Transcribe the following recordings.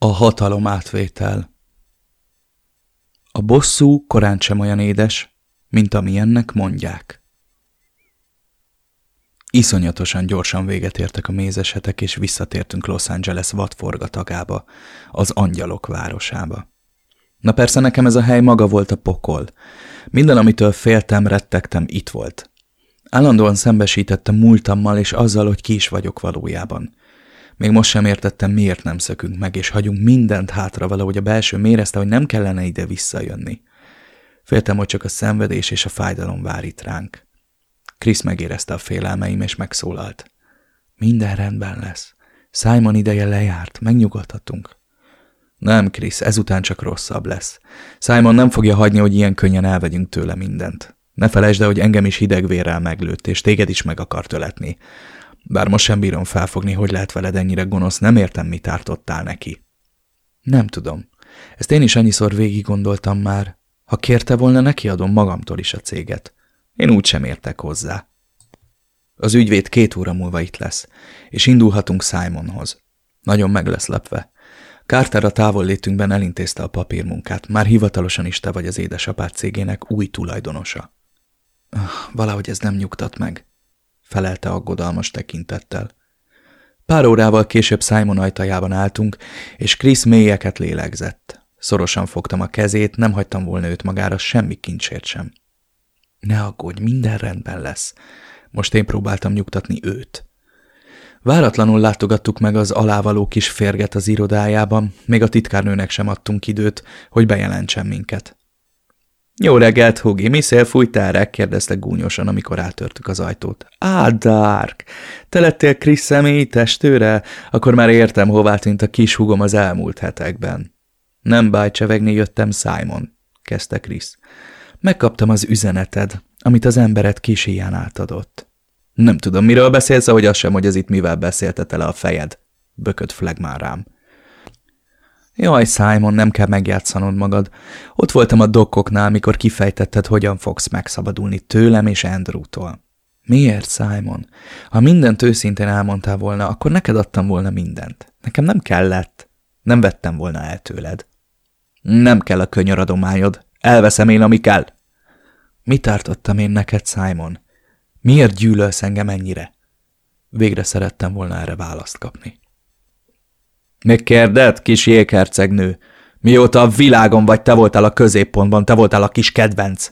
A hatalom átvétel A bosszú korán sem olyan édes, mint amilyennek mondják. Iszonyatosan gyorsan véget értek a mézesetek, és visszatértünk Los Angeles vadforgatagába, az angyalok városába. Na persze nekem ez a hely maga volt a pokol. Minden, amitől féltem, rettegtem, itt volt. Állandóan szembesítettem múltammal és azzal, hogy ki is vagyok valójában. Még most sem értettem, miért nem szökünk meg, és hagyunk mindent hátra valahogy a belső mérezte, hogy nem kellene ide visszajönni. Féltem, hogy csak a szenvedés és a fájdalom vár itt ránk. Krisz megérezte a félelmeim, és megszólalt. Minden rendben lesz. Simon ideje lejárt, megnyugodhatunk. Nem, Krisz, ezután csak rosszabb lesz. Simon nem fogja hagyni, hogy ilyen könnyen elvegyünk tőle mindent. Ne felejtsd el, hogy engem is hidegvérrel meglőtt, és téged is meg akart öletni. Bár most sem bírom felfogni, hogy lehet veled ennyire gonosz, nem értem, mit ártottál neki. Nem tudom. Ezt én is annyiszor végig gondoltam már. Ha kérte volna, neki adom magamtól is a céget. Én úgy sem értek hozzá. Az ügyvéd két óra múlva itt lesz, és indulhatunk Simonhoz. Nagyon meg lesz lepve. Carter a távollétünkben elintézte a papírmunkát, már hivatalosan is te vagy az édesapád cégének új tulajdonosa. Ah, valahogy ez nem nyugtat meg, felelte aggodalmas tekintettel. Pár órával később Simon ajtajában álltunk, és Chris mélyeket lélegzett. Szorosan fogtam a kezét, nem hagytam volna őt magára semmi kincsért sem. Ne aggódj, minden rendben lesz. Most én próbáltam nyugtatni őt. Váratlanul látogattuk meg az alávaló kis férget az irodájában, még a titkárnőnek sem adtunk időt, hogy bejelentsen minket. Jó reggelt, Hugi, mi szél fújtál kérdezte gúnyosan, amikor átörtük az ajtót. Á, Dark, te lettél Krisz személyi testőre? Akkor már értem, hová tűnt a kis hugom az elmúlt hetekben. Nem báj, csevegni jöttem, Simon, kezdte Krisz. Megkaptam az üzeneted, amit az emberet kis ilyen átadott. Nem tudom, miről beszélsz, ahogy az sem, hogy ez itt mivel beszélte tele a fejed, bökött Flegmán rám. Jaj, Simon, nem kell megjátszanod magad. Ott voltam a dokkoknál, mikor kifejtetted, hogyan fogsz megszabadulni tőlem és Andrew-tól. Miért, Simon? Ha mindent őszintén elmondtál volna, akkor neked adtam volna mindent. Nekem nem kellett. Nem vettem volna el tőled. Nem kell a könyöradományod. Elveszem én, ami kell. Mit ártottam én neked, Simon? Miért gyűlölsz engem ennyire? Végre szerettem volna erre választ kapni. Megkérded, kis jéghercegnő? Mióta a világon vagy, te voltál a középpontban, te voltál a kis kedvenc.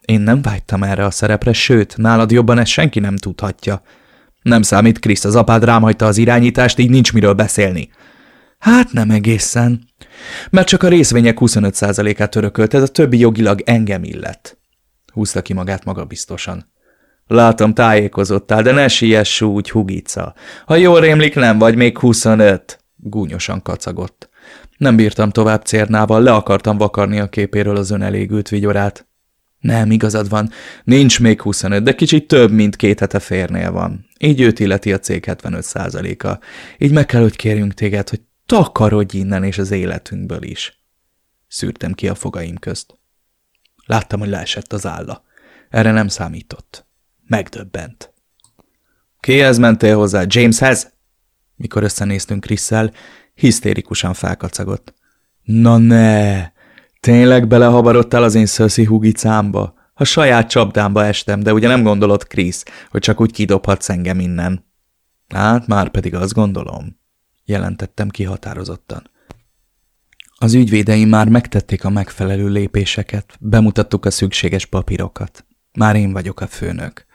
Én nem vágytam erre a szerepre, sőt, nálad jobban ezt senki nem tudhatja. Nem számít, Kriszt, az apád rám hagyta az irányítást, így nincs miről beszélni. Hát nem egészen. Mert csak a részvények 25%-át örökölt, a többi jogilag engem illet. Húzta ki magát magabiztosan. Látom, tájékozottál, de ne siess úgy, hugica. Ha jól rémlik, nem vagy még 25. Gúnyosan kacagott. Nem bírtam tovább cérnával, le akartam vakarni a képéről az önelégült vigyorát. Nem, igazad van, nincs még 25, de kicsit több, mint két hete férnél van. Így őt illeti a cég 75%-a. Így meg kell, hogy kérjünk téged, hogy takarodj innen és az életünkből is. Szűrtem ki a fogaim közt. Láttam, hogy leesett az álla. Erre nem számított. Megdöbbent. Kihez mentél hozzá? Jameshez? Mikor összenéztünk Krisszel, hisztérikusan felkacagott. Na ne! Tényleg belehabarodtál az én szöszi hugicámba? A saját csapdámba estem, de ugye nem gondolod, Krisz, hogy csak úgy kidobhatsz engem innen? Hát, már pedig azt gondolom, jelentettem ki határozottan. Az ügyvédeim már megtették a megfelelő lépéseket, bemutattuk a szükséges papírokat. Már én vagyok a főnök.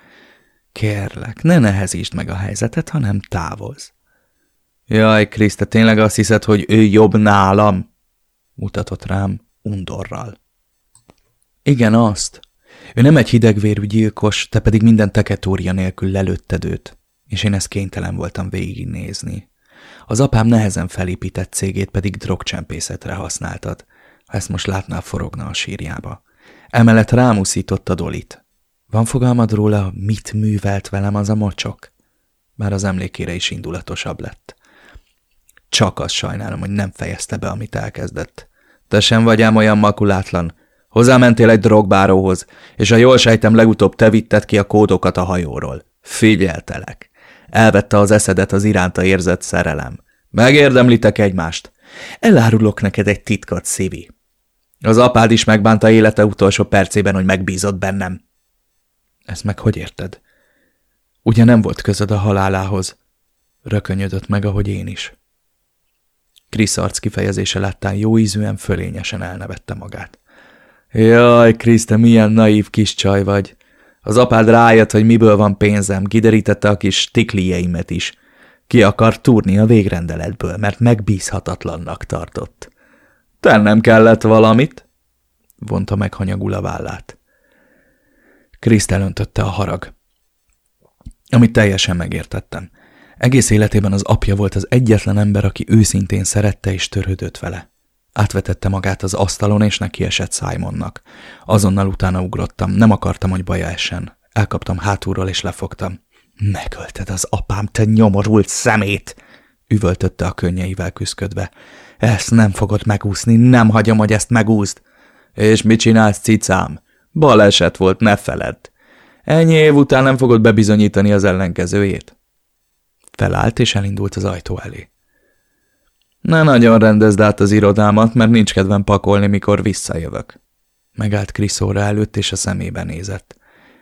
Kérlek, ne nehezítsd meg a helyzetet, hanem távozz. Jaj, Krisz, te tényleg azt hiszed, hogy ő jobb nálam? Mutatott rám undorral. Igen, azt. Ő nem egy hidegvérű gyilkos, te pedig minden teketória nélkül lelőtted őt, és én ezt kénytelen voltam végignézni. Az apám nehezen felépített cégét pedig drogcsempészetre használtad. Ha ezt most látnál, forogna a sírjába. Emellett rámuszította Dolit. Van fogalmad róla, mit művelt velem az a mocsok? Már az emlékére is indulatosabb lett. Csak azt sajnálom, hogy nem fejezte be, amit elkezdett. Te sem vagy ám olyan makulátlan. Hozzámentél egy drogbáróhoz, és a jól sejtem legutóbb te vitted ki a kódokat a hajóról. Figyeltelek. Elvette az eszedet az iránta érzett szerelem. Megérdemlitek egymást. Elárulok neked egy titkot, Szivi. Az apád is megbánta élete utolsó percében, hogy megbízott bennem. Ezt meg hogy érted? Ugye nem volt közöd a halálához? Rökönyödött meg, ahogy én is. Krisz arc kifejezése láttán jó ízűen fölényesen elnevette magát. Jaj, Krisz, te milyen naív kis csaj vagy. Az apád rájött, hogy miből van pénzem, kiderítette a kis tiklijeimet is. Ki akar túrni a végrendeletből, mert megbízhatatlannak tartott. Tennem kellett valamit, vonta meg hanyagul a vállát. Kriszt elöntötte a harag. Amit teljesen megértettem. Egész életében az apja volt az egyetlen ember, aki őszintén szerette és törődött vele. Átvetette magát az asztalon, és neki esett Simonnak. Azonnal utána ugrottam, nem akartam, hogy baja essen. Elkaptam hátulról, és lefogtam. Megölted az apám, te nyomorult szemét! Üvöltötte a könnyeivel küszködve. Ezt nem fogod megúszni, nem hagyom, hogy ezt megúszd. És mit csinálsz, cicám? Baleset volt, ne feledd. Ennyi év után nem fogod bebizonyítani az ellenkezőjét. Felállt és elindult az ajtó elé. Ne nagyon rendezd át az irodámat, mert nincs kedvem pakolni, mikor visszajövök. Megállt Kriszóra előtt, és a szemébe nézett.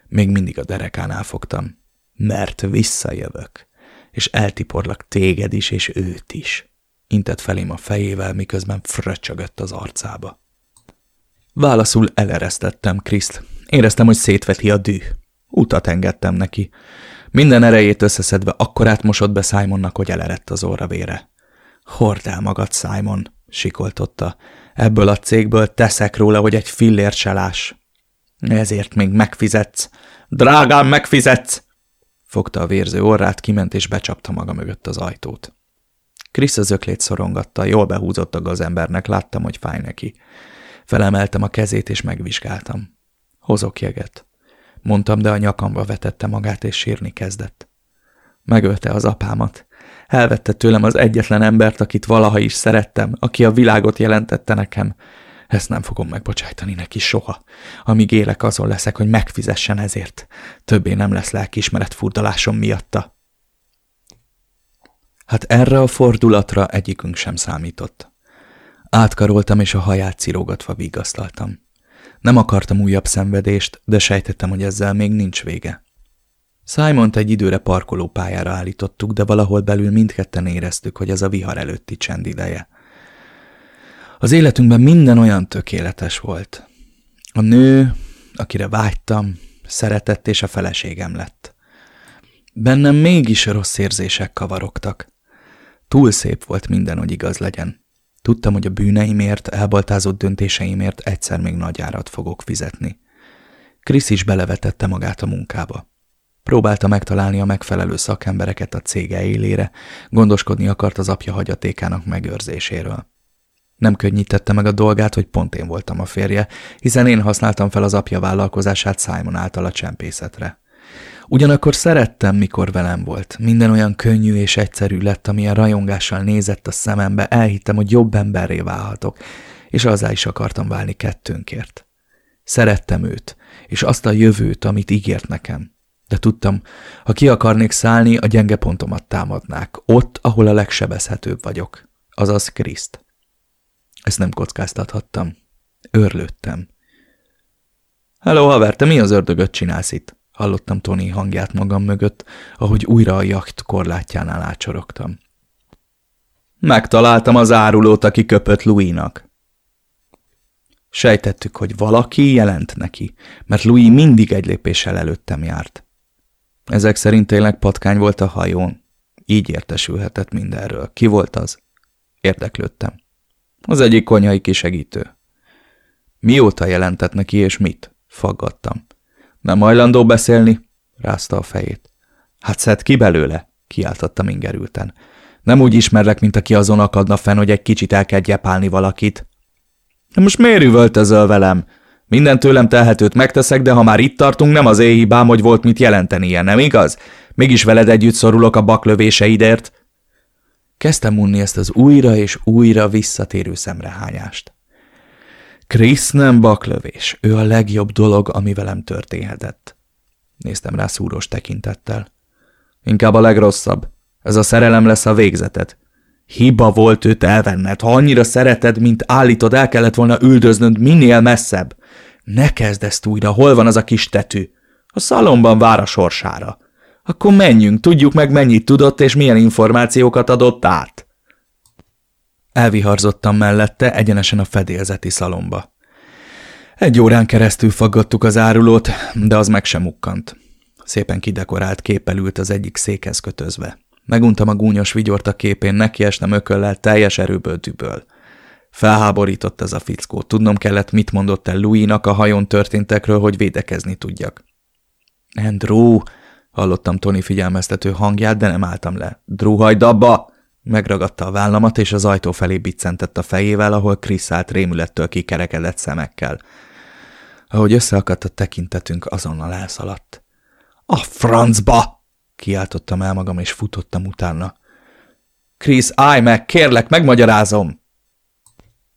Még mindig a derekánál fogtam. Mert visszajövök, és eltiporlak téged is, és őt is. Intett felém a fejével, miközben fröcsögött az arcába. Válaszul eleresztettem Kriszt. Éreztem, hogy szétveti a dű. Utat engedtem neki. Minden erejét összeszedve akkor átmosott be Simonnak, hogy elerett az orra vére. Hord el magad, Simon, sikoltotta. Ebből a cégből teszek róla, hogy egy fillért selás. Ezért még megfizetsz. Drágám, megfizetsz! Fogta a vérző orrát, kiment és becsapta maga mögött az ajtót. Krisz az öklét szorongatta, jól behúzott a gazembernek, láttam, hogy fáj neki. Felemeltem a kezét, és megvizsgáltam. Hozok jeget. Mondtam, de a nyakamba vetette magát, és sírni kezdett. Megölte az apámat. Elvette tőlem az egyetlen embert, akit valaha is szerettem, aki a világot jelentette nekem. Ezt nem fogom megbocsájtani neki soha. Amíg élek, azon leszek, hogy megfizessen ezért. Többé nem lesz lelkiismeret furdalásom miatta. Hát erre a fordulatra egyikünk sem számított. Átkaroltam, és a haját cirógatva vigasztaltam. Nem akartam újabb szenvedést, de sejtettem, hogy ezzel még nincs vége. simon egy időre parkolópályára állítottuk, de valahol belül mindketten éreztük, hogy ez a vihar előtti csend ideje. Az életünkben minden olyan tökéletes volt. A nő, akire vágytam, szeretett és a feleségem lett. Bennem mégis rossz érzések kavarogtak. Túl szép volt minden, hogy igaz legyen. Tudtam, hogy a bűneimért, elbaltázott döntéseimért egyszer még nagy árat fogok fizetni. Krisz is belevetette magát a munkába. Próbálta megtalálni a megfelelő szakembereket a cége élére, gondoskodni akart az apja hagyatékának megőrzéséről. Nem könnyítette meg a dolgát, hogy pont én voltam a férje, hiszen én használtam fel az apja vállalkozását Simon által a csempészetre. Ugyanakkor szerettem, mikor velem volt. Minden olyan könnyű és egyszerű lett, amilyen rajongással nézett a szemembe, elhittem, hogy jobb emberré válhatok, és azzá is akartam válni kettőnkért. Szerettem őt, és azt a jövőt, amit ígért nekem. De tudtam, ha ki akarnék szállni, a gyenge pontomat támadnák, ott, ahol a legsebezhetőbb vagyok, azaz Kriszt. Ezt nem kockáztathattam. Örlődtem. Hello, haver, te mi az ördögöt csinálsz itt? Hallottam Tony hangját magam mögött, ahogy újra a jacht korlátjánál ácsorogtam. Megtaláltam az árulót, aki köpött Louis-nak. Sejtettük, hogy valaki jelent neki, mert Louis mindig egy lépéssel előttem járt. Ezek szerint tényleg patkány volt a hajón. Így értesülhetett mindenről. Ki volt az? Érdeklődtem. Az egyik konyhai kisegítő. Mióta jelentett neki, és mit? Faggattam. Nem hajlandó beszélni? rázta a fejét. Hát szed ki belőle? kiáltottam ingerülten. Nem úgy ismerlek, mint aki azon akadna fenn, hogy egy kicsit el kell gyepálni valakit. De most miért üvöltözöl velem? Minden tőlem telhetőt megteszek, de ha már itt tartunk, nem az én hibám, hogy volt mit jelenteni ilyen, nem igaz? Mégis veled együtt szorulok a baklövéseidért. Kezdtem unni ezt az újra és újra visszatérő szemrehányást. Krisz nem baklövés, ő a legjobb dolog, ami velem történhetett. Néztem rá szúros tekintettel. Inkább a legrosszabb. Ez a szerelem lesz a végzetet. Hiba volt őt elvenned. Ha annyira szereted, mint állítod, el kellett volna üldöznöd minél messzebb. Ne kezd ezt újra, hol van az a kis tetű? A szalomban vár a sorsára. Akkor menjünk, tudjuk meg mennyit tudott és milyen információkat adott át. Elviharzottam mellette egyenesen a fedélzeti szalomba. Egy órán keresztül faggattuk az árulót, de az meg sem mukkant. Szépen kidekorált képpel ült az egyik székhez kötözve. Meguntam a gúnyos vigyort a képén, nekiestem ököllel teljes erőből düböl. Felháborított ez a fickó. Tudnom kellett, mit mondott el Louis-nak a hajón történtekről, hogy védekezni tudjak. Andrew, hallottam Tony figyelmeztető hangját, de nem álltam le. Drew, hagyd abba! Megragadta a vállamat, és az ajtó felé biccentett a fejével, ahol Krisz állt rémülettől kikerekedett szemekkel. Ahogy összeakadt a tekintetünk, azonnal elszaladt. A francba! Kiáltottam el magam, és futottam utána. Krisz, állj meg, kérlek, megmagyarázom!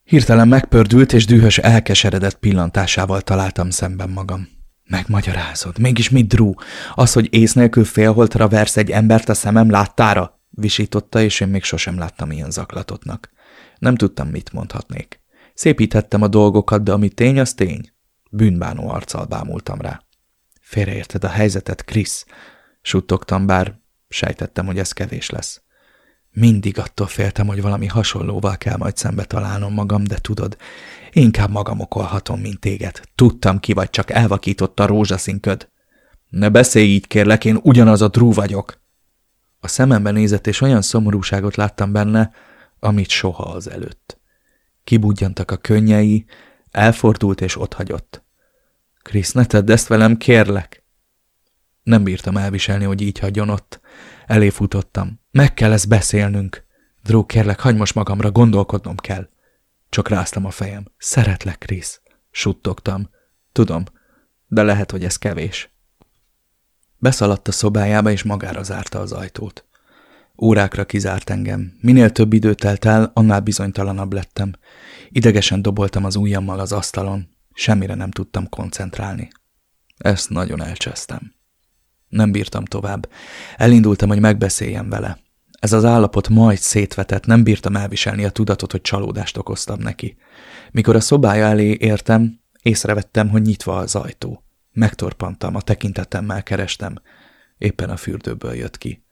Hirtelen megpördült, és dühös, elkeseredett pillantásával találtam szemben magam. Megmagyarázod. Mégis mit, Drew? Az, hogy ész nélkül félholtra versz egy embert a szemem láttára? Visította, és én még sosem láttam ilyen zaklatotnak. Nem tudtam, mit mondhatnék. Szépíthettem a dolgokat, de ami tény, az tény. Bűnbánó arccal bámultam rá. Félreérted a helyzetet, Krisz, suttogtam, bár sejtettem, hogy ez kevés lesz. Mindig attól féltem, hogy valami hasonlóval kell majd szembe találnom magam, de tudod, inkább magam okolhatom, mint téged. Tudtam ki vagy, csak elvakított a rózsaszínköd. Ne beszélj így, kérlek, én ugyanaz a drú vagyok. A szemembe nézett, és olyan szomorúságot láttam benne, amit soha az előtt. Kibudjantak a könnyei, elfordult és otthagyott. Krisz, ne tedd ezt velem, kérlek! Nem bírtam elviselni, hogy így hagyjon ott. Elé futottam. Meg kell ezt beszélnünk. Dró, kérlek, hagyd most magamra, gondolkodnom kell. Csak ráztam a fejem. Szeretlek, Krisz. Suttogtam. Tudom, de lehet, hogy ez kevés. Beszaladt a szobájába, és magára zárta az ajtót. Órákra kizárt engem. Minél több idő telt el, annál bizonytalanabb lettem. Idegesen doboltam az ujjammal az asztalon. Semmire nem tudtam koncentrálni. Ezt nagyon elcsesztem. Nem bírtam tovább. Elindultam, hogy megbeszéljem vele. Ez az állapot majd szétvetett, nem bírtam elviselni a tudatot, hogy csalódást okoztam neki. Mikor a szobája elé értem, észrevettem, hogy nyitva az ajtó. Megtorpantam, a tekintetemmel kerestem. Éppen a fürdőből jött ki.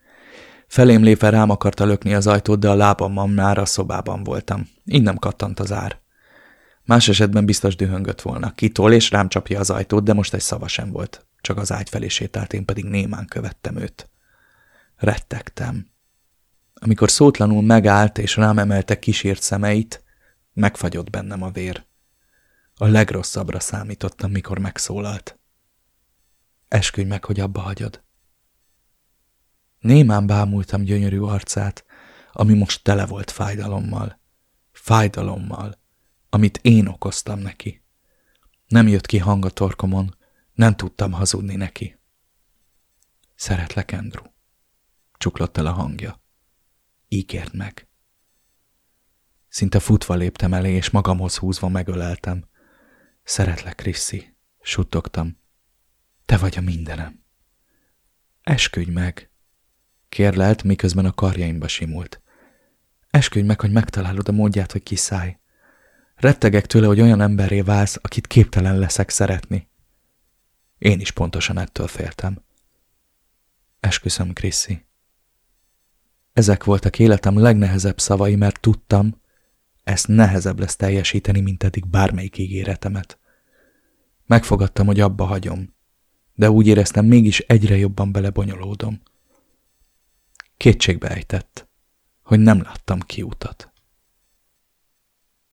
Felém lépve rám akarta lökni az ajtót, de a lábammal már a szobában voltam. Innen kattant az ár. Más esetben biztos dühöngött volna. Kitol és rám csapja az ajtót, de most egy szava sem volt. Csak az ágy felé sétált, én pedig némán követtem őt. Rettegtem. Amikor szótlanul megállt és rám emelte kísért szemeit, megfagyott bennem a vér. A legrosszabbra számítottam, mikor megszólalt. Esküdj meg, hogy abba hagyod. Némán bámultam gyönyörű arcát, ami most tele volt fájdalommal. Fájdalommal, amit én okoztam neki. Nem jött ki hang a torkomon, nem tudtam hazudni neki. Szeretlek, Andrew. Csuklott el a hangja. Ígérd meg. Szinte futva léptem elé, és magamhoz húzva megöleltem. Szeretlek, Kriszi, suttogtam. Te vagy a mindenem. Esküdj meg, kérlelt, miközben a karjaimba simult. Esküdj meg, hogy megtalálod a módját, hogy kiszállj. Rettegek tőle, hogy olyan emberré válsz, akit képtelen leszek szeretni. Én is pontosan ettől féltem. Esküszöm, Kriszi. Ezek voltak életem legnehezebb szavai, mert tudtam, ezt nehezebb lesz teljesíteni, mint eddig bármelyik ígéretemet. Megfogadtam, hogy abba hagyom, de úgy éreztem, mégis egyre jobban belebonyolódom. Kétségbe ejtett, hogy nem láttam kiutat.